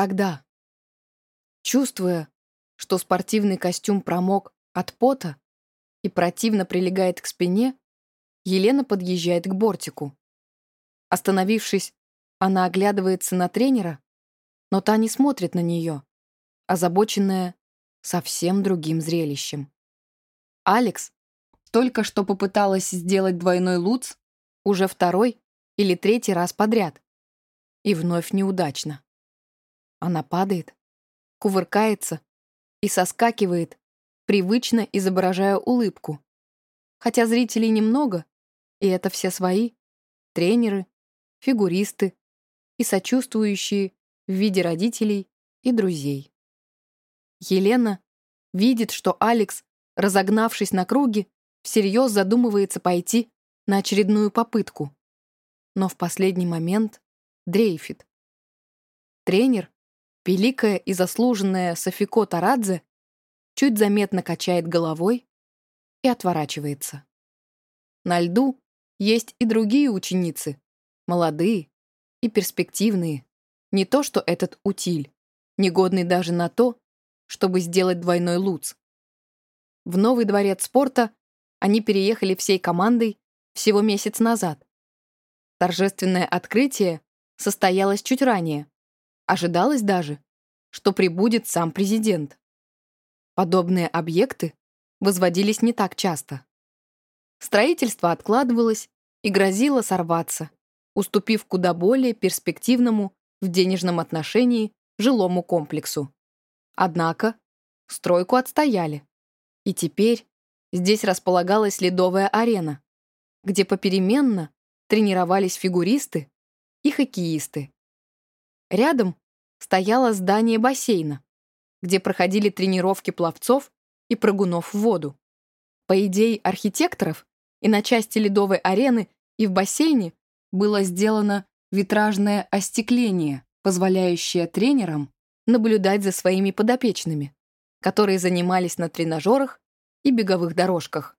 тогда. Чувствуя, что спортивный костюм промок от пота и противно прилегает к спине, Елена подъезжает к бортику. Остановившись, она оглядывается на тренера, но та не смотрит на нее, озабоченная совсем другим зрелищем. Алекс только что попыталась сделать двойной луц уже второй или третий раз подряд. И вновь неудачно. Она падает, кувыркается и соскакивает, привычно изображая улыбку. Хотя зрителей немного, и это все свои, тренеры, фигуристы и сочувствующие в виде родителей и друзей. Елена видит, что Алекс, разогнавшись на круге, всерьез задумывается пойти на очередную попытку. Но в последний момент дрейфит. Тренер, великая и заслуженная Софико Тарадзе, чуть заметно качает головой и отворачивается. На льду есть и другие ученицы, молодые и перспективные, не то что этот утиль, негодный даже на то, чтобы сделать двойной луц. В новый дворец спорта они переехали всей командой всего месяц назад. Торжественное открытие состоялось чуть ранее. Ожидалось даже, что прибудет сам президент. Подобные объекты возводились не так часто. Строительство откладывалось и грозило сорваться, уступив куда более перспективному в денежном отношении жилому комплексу. Однако стройку отстояли. И теперь здесь располагалась ледовая арена, где попеременно тренировались фигуристы и хоккеисты. Рядом стояло здание бассейна, где проходили тренировки пловцов и прыгунов в воду. По идее архитекторов, и на части ледовой арены, и в бассейне было сделано витражное остекление, позволяющее тренерам наблюдать за своими подопечными, которые занимались на тренажерах и беговых дорожках.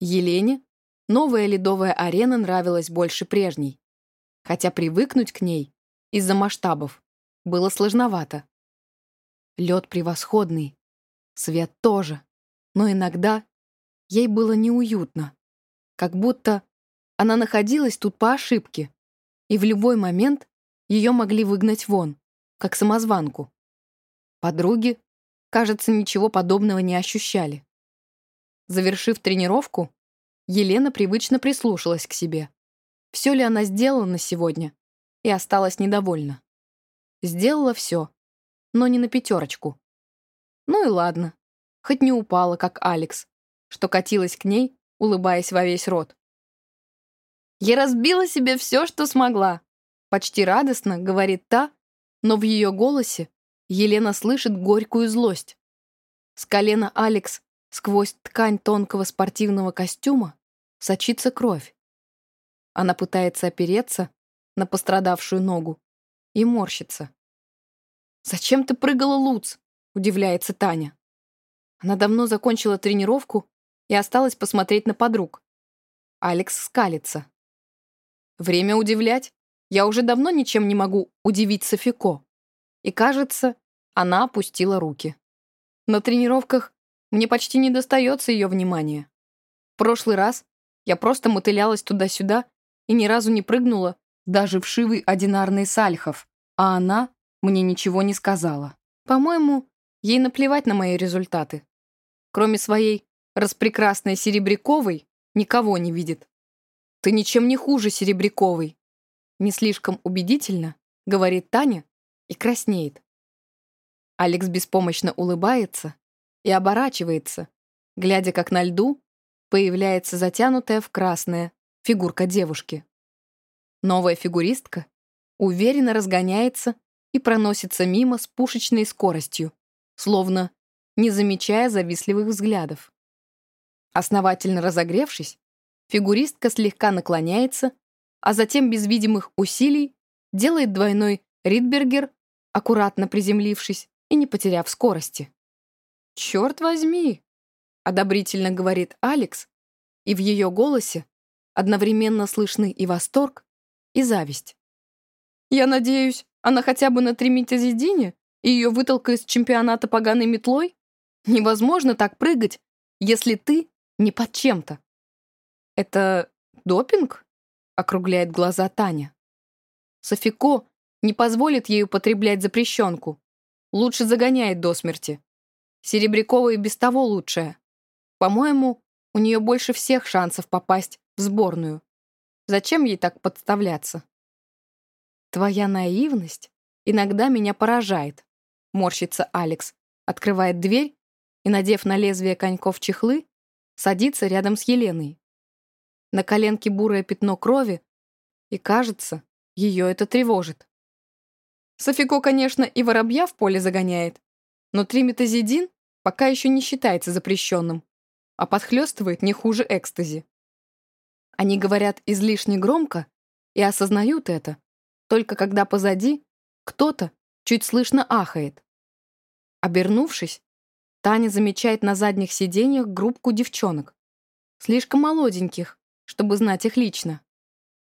Елене новая ледовая арена нравилась больше прежней, хотя привыкнуть к ней из-за масштабов было сложновато. Лед превосходный, свет тоже, но иногда ей было неуютно, как будто она находилась тут по ошибке, и в любой момент ее могли выгнать вон как самозванку. Подруги, кажется, ничего подобного не ощущали. Завершив тренировку, Елена привычно прислушалась к себе. Все ли она сделала на сегодня? И осталась недовольна. Сделала все, но не на пятерочку. Ну и ладно, хоть не упала, как Алекс, что катилась к ней, улыбаясь во весь рот. «Я разбила себе все, что смогла», — почти радостно говорит та, но в ее голосе Елена слышит горькую злость. С колена Алекс сквозь ткань тонкого спортивного костюма сочится кровь. Она пытается опереться на пострадавшую ногу и морщится. «Зачем ты прыгала, Луц?» — удивляется Таня. Она давно закончила тренировку и осталась посмотреть на подруг. Алекс скалится. «Время удивлять. Я уже давно ничем не могу удивить Софико. И, кажется, она опустила руки. На тренировках мне почти не достается ее внимания. В прошлый раз я просто мотылялась туда-сюда и ни разу не прыгнула даже в шивый одинарный сальхов, а она мне ничего не сказала. По-моему, ей наплевать на мои результаты. Кроме своей распрекрасной Серебряковой, никого не видит. Ты ничем не хуже Серебряковой, не слишком убедительно, говорит Таня и краснеет. Алекс беспомощно улыбается и оборачивается, глядя, как на льду появляется затянутая в красное фигурка девушки. Новая фигуристка уверенно разгоняется и проносится мимо с пушечной скоростью, словно не замечая завистливых взглядов. Основательно разогревшись, фигуристка слегка наклоняется а затем без видимых усилий делает двойной Ридбергер, аккуратно приземлившись и не потеряв скорости. «Черт возьми!» — одобрительно говорит Алекс, и в ее голосе одновременно слышны и восторг, и зависть. «Я надеюсь, Она хотя бы на тримитазидине, и ее вытолка из чемпионата поганой метлой? Невозможно так прыгать, если ты не под чем-то. Это допинг? Округляет глаза Таня. Софико не позволит ей употреблять запрещенку. Лучше загоняет до смерти. Серебрякова и без того лучшая. По-моему, у нее больше всех шансов попасть в сборную. Зачем ей так подставляться? Твоя наивность иногда меня поражает, морщится Алекс, открывает дверь и, надев на лезвие коньков чехлы, садится рядом с Еленой. На коленке бурое пятно крови, и, кажется, ее это тревожит. Софико, конечно, и воробья в поле загоняет, но триметазидин пока еще не считается запрещенным, а подхлестывает не хуже экстази. Они говорят излишне громко и осознают это, только когда позади кто-то чуть слышно ахает. Обернувшись, Таня замечает на задних сиденьях группку девчонок. Слишком молоденьких, чтобы знать их лично,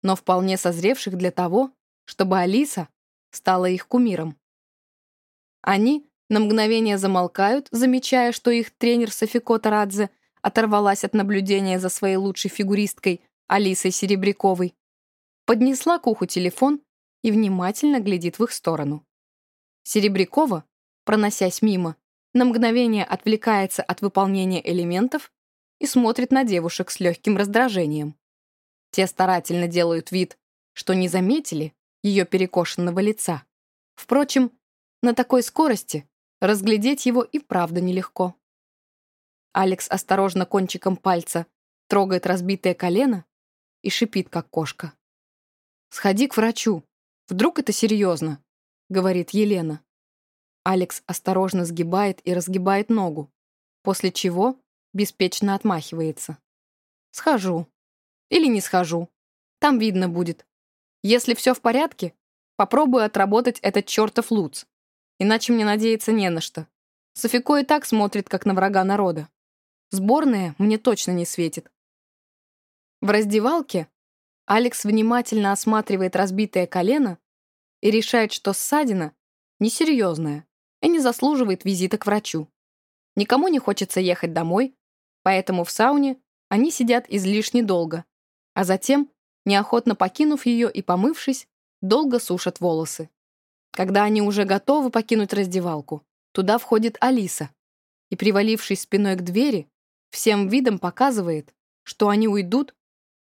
но вполне созревших для того, чтобы Алиса стала их кумиром. Они на мгновение замолкают, замечая, что их тренер Софико Тарадзе оторвалась от наблюдения за своей лучшей фигуристкой Алисой Серебряковой, поднесла к уху телефон и внимательно глядит в их сторону. Серебрякова, проносясь мимо, на мгновение отвлекается от выполнения элементов и смотрит на девушек с легким раздражением. Те старательно делают вид, что не заметили ее перекошенного лица. Впрочем, на такой скорости разглядеть его и правда нелегко. Алекс осторожно кончиком пальца трогает разбитое колено и шипит, как кошка. «Сходи к врачу. Вдруг это серьезно?» — говорит Елена. Алекс осторожно сгибает и разгибает ногу, после чего беспечно отмахивается. «Схожу. Или не схожу. Там видно будет. Если все в порядке, попробую отработать этот чертов луц. Иначе мне надеяться не на что. Софико и так смотрит, как на врага народа. Сборная мне точно не светит. В раздевалке Алекс внимательно осматривает разбитое колено и решает, что ссадина несерьезная и не заслуживает визита к врачу. Никому не хочется ехать домой, поэтому в сауне они сидят излишне долго, а затем, неохотно покинув ее и помывшись, долго сушат волосы. Когда они уже готовы покинуть раздевалку, туда входит Алиса и, привалившись спиной к двери, всем видом показывает, что они уйдут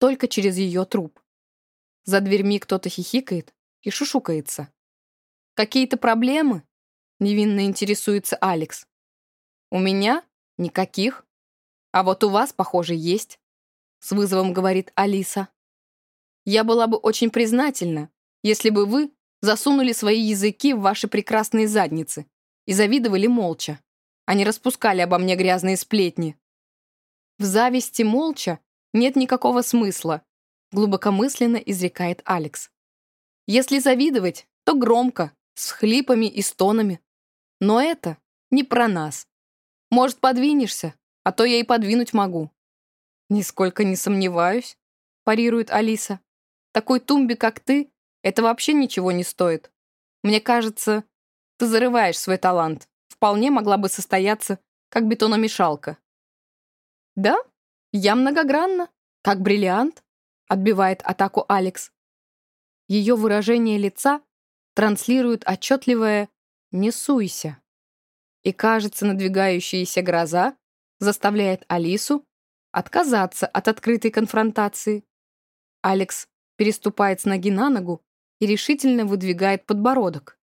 только через ее труп. За дверьми кто-то хихикает и шушукается. «Какие-то проблемы?» — невинно интересуется Алекс. «У меня? Никаких. А вот у вас, похоже, есть», — с вызовом говорит Алиса. «Я была бы очень признательна, если бы вы засунули свои языки в ваши прекрасные задницы и завидовали молча, а не распускали обо мне грязные сплетни. В зависти молча нет никакого смысла», — глубокомысленно изрекает Алекс. «Если завидовать, то громко, с хлипами и стонами. Но это не про нас. Может, подвинешься, а то я и подвинуть могу». «Нисколько не сомневаюсь», — парирует Алиса. «Такой тумби, как ты, это вообще ничего не стоит. Мне кажется, ты зарываешь свой талант. Вполне могла бы состояться, как бетономешалка». «Да?» «Я многогранна, как бриллиант», — отбивает атаку Алекс. Ее выражение лица транслирует отчетливое «не суйся». И, кажется, надвигающаяся гроза заставляет Алису отказаться от открытой конфронтации. Алекс переступает с ноги на ногу и решительно выдвигает подбородок.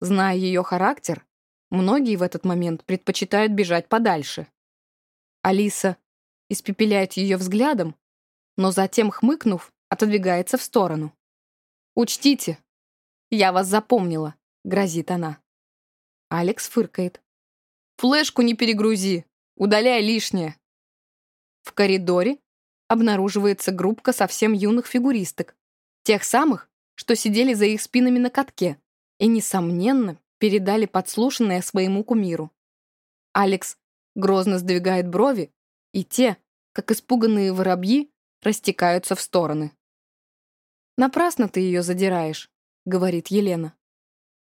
Зная ее характер, многие в этот момент предпочитают бежать подальше. Алиса испепеляет ее взглядом, но затем, хмыкнув, отодвигается в сторону. «Учтите, я вас запомнила», — грозит она. Алекс фыркает. «Флешку не перегрузи, удаляй лишнее». В коридоре обнаруживается группка совсем юных фигуристок, тех самых, что сидели за их спинами на катке и, несомненно, передали подслушанное своему кумиру. Алекс грозно сдвигает брови, и те, как испуганные воробьи, растекаются в стороны. «Напрасно ты ее задираешь», — говорит Елена.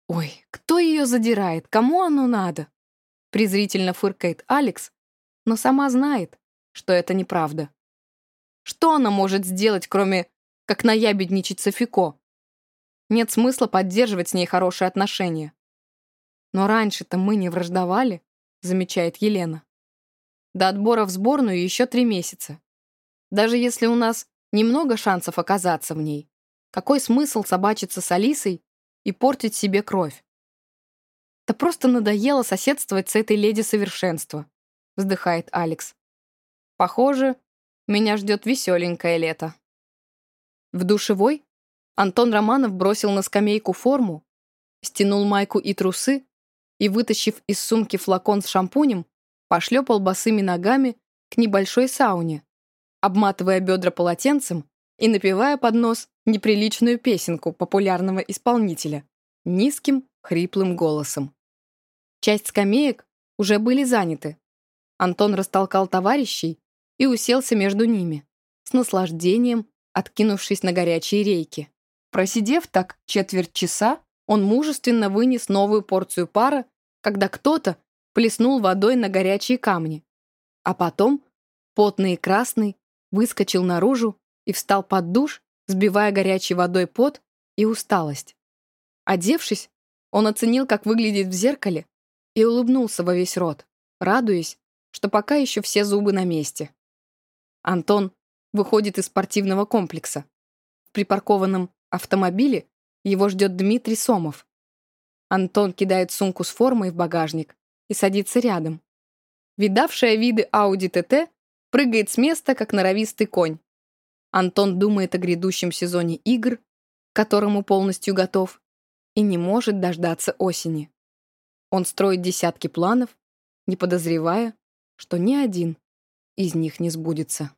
«Ой, кто ее задирает? Кому оно надо?» презрительно фыркает Алекс, но сама знает, что это неправда. Что она может сделать, кроме как наябедничать Софико? Нет смысла поддерживать с ней хорошие отношения. Но раньше-то мы не враждовали, замечает Елена. До отбора в сборную еще три месяца. Даже если у нас немного шансов оказаться в ней, какой смысл собачиться с Алисой и портить себе кровь? Да просто надоело соседствовать с этой леди совершенства, вздыхает Алекс. Похоже, меня ждет веселенькое лето. В душевой Антон Романов бросил на скамейку форму, стянул майку и трусы и, вытащив из сумки флакон с шампунем, пошлепал босыми ногами к небольшой сауне, обматывая бедра полотенцем и напевая под нос неприличную песенку популярного исполнителя низким, хриплым голосом. Часть скамеек уже были заняты. Антон растолкал товарищей и уселся между ними, с наслаждением откинувшись на горячие рейки. Просидев так четверть часа, он мужественно вынес новую порцию пара, когда кто-то плеснул водой на горячие камни. А потом, потный и красный, выскочил наружу и встал под душ, сбивая горячей водой пот и усталость. Одевшись, он оценил, как выглядит в зеркале, и улыбнулся во весь рот, радуясь, что пока еще все зубы на месте. Антон выходит из спортивного комплекса. В припаркованном автомобиле его ждет Дмитрий Сомов. Антон кидает сумку с формой в багажник и садится рядом. Видавшая виды Audi TT прыгает с места, как норовистый конь. Антон думает о грядущем сезоне игр, к которому полностью готов, и не может дождаться осени. Он строит десятки планов, не подозревая, что ни один из них не сбудется.